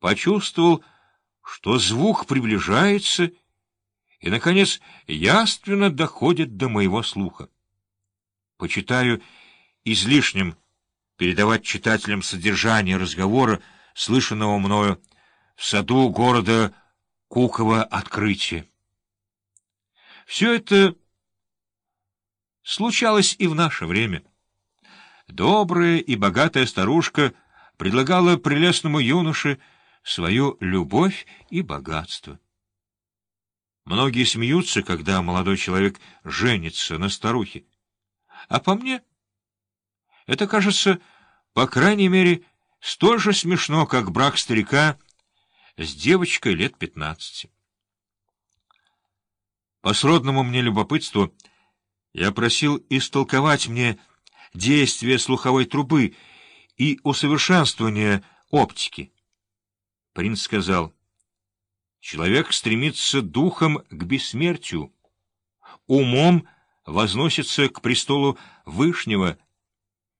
почувствовал, что звук приближается и, наконец, яственно доходит до моего слуха. Почитаю излишним передавать читателям содержание разговора, слышанного мною в саду города Куково открытие. Все это случалось и в наше время. Добрая и богатая старушка предлагала прелестному юноше свою любовь и богатство. Многие смеются, когда молодой человек женится на старухе. А по мне это кажется, по крайней мере, столь же смешно, как брак старика с девочкой лет пятнадцати. По сродному мне любопытству я просил истолковать мне действие слуховой трубы и усовершенствование оптики. Принц сказал, «Человек стремится духом к бессмертию, умом возносится к престолу Вышнего,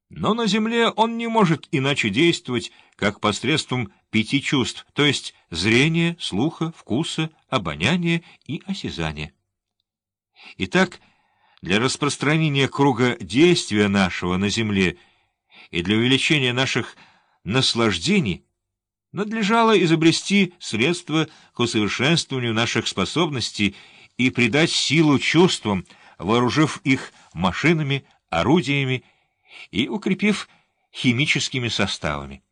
но на земле он не может иначе действовать, как посредством пяти чувств, то есть зрения, слуха, вкуса, обоняния и осязания. Итак, для распространения круга действия нашего на земле и для увеличения наших наслаждений надлежало изобрести средства к усовершенствованию наших способностей и придать силу чувствам, вооружив их машинами, орудиями и укрепив химическими составами.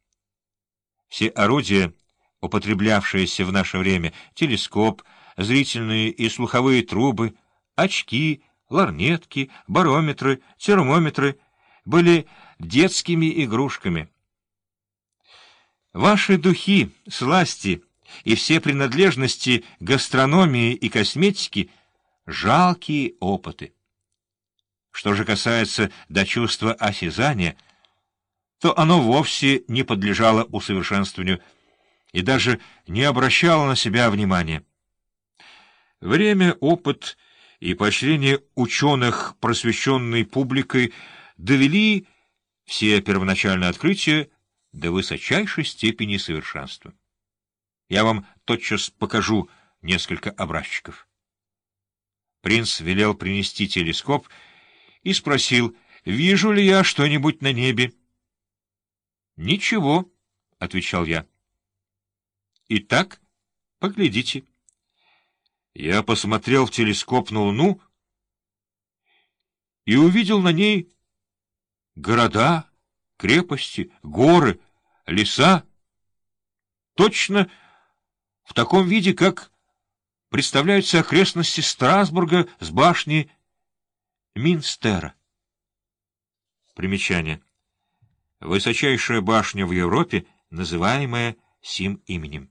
Все орудия, употреблявшиеся в наше время, телескоп, зрительные и слуховые трубы, очки, ларнетки, барометры, термометры, были детскими игрушками. Ваши духи, сласти и все принадлежности гастрономии и косметики — жалкие опыты. Что же касается до чувства осязания, то оно вовсе не подлежало усовершенствованию и даже не обращало на себя внимания. Время, опыт и поощрение ученых, просвещенной публикой, довели все первоначальные открытия до высочайшей степени совершенства. Я вам тотчас покажу несколько образчиков. Принц велел принести телескоп и спросил, вижу ли я что-нибудь на небе. — Ничего, — отвечал я. — Итак, поглядите. Я посмотрел в телескоп на Луну и увидел на ней города, крепости, горы, леса, точно в таком виде, как представляются окрестности Страсбурга с башни Минстера. Примечание. Высочайшая башня в Европе, называемая сим именем.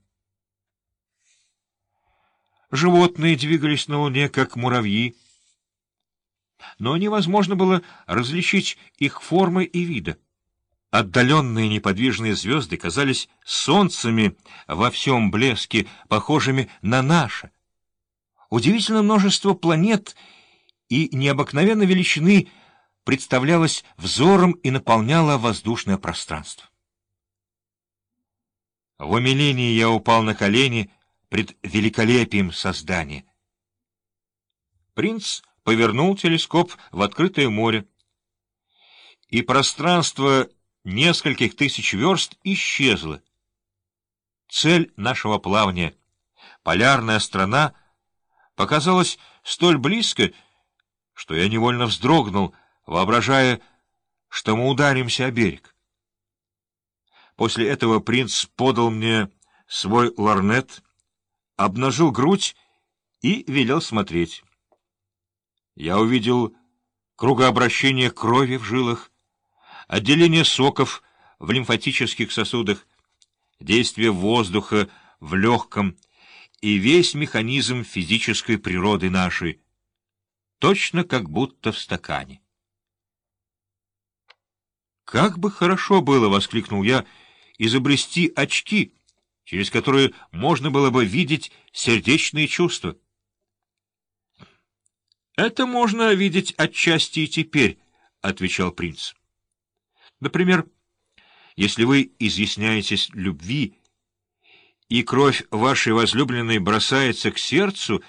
Животные двигались на Луне, как муравьи, но невозможно было различить их формы и вида. Отдаленные неподвижные звезды казались солнцами во всем блеске, похожими на наше. Удивительно множество планет — и необыкновенной величины представлялась взором и наполняла воздушное пространство. В умилении я упал на колени пред великолепием создания. Принц повернул телескоп в открытое море, и пространство нескольких тысяч верст исчезло. Цель нашего плавания, полярная страна, показалась столь близко, что я невольно вздрогнул, воображая, что мы ударимся о берег. После этого принц подал мне свой ларнет, обнажил грудь и велел смотреть. Я увидел кругообращение крови в жилах, отделение соков в лимфатических сосудах, действие воздуха в легком и весь механизм физической природы нашей — точно как будто в стакане. «Как бы хорошо было!» — воскликнул я — изобрести очки, через которые можно было бы видеть сердечные чувства. «Это можно видеть отчасти и теперь», — отвечал принц. «Например, если вы изъясняетесь любви и кровь вашей возлюбленной бросается к сердцу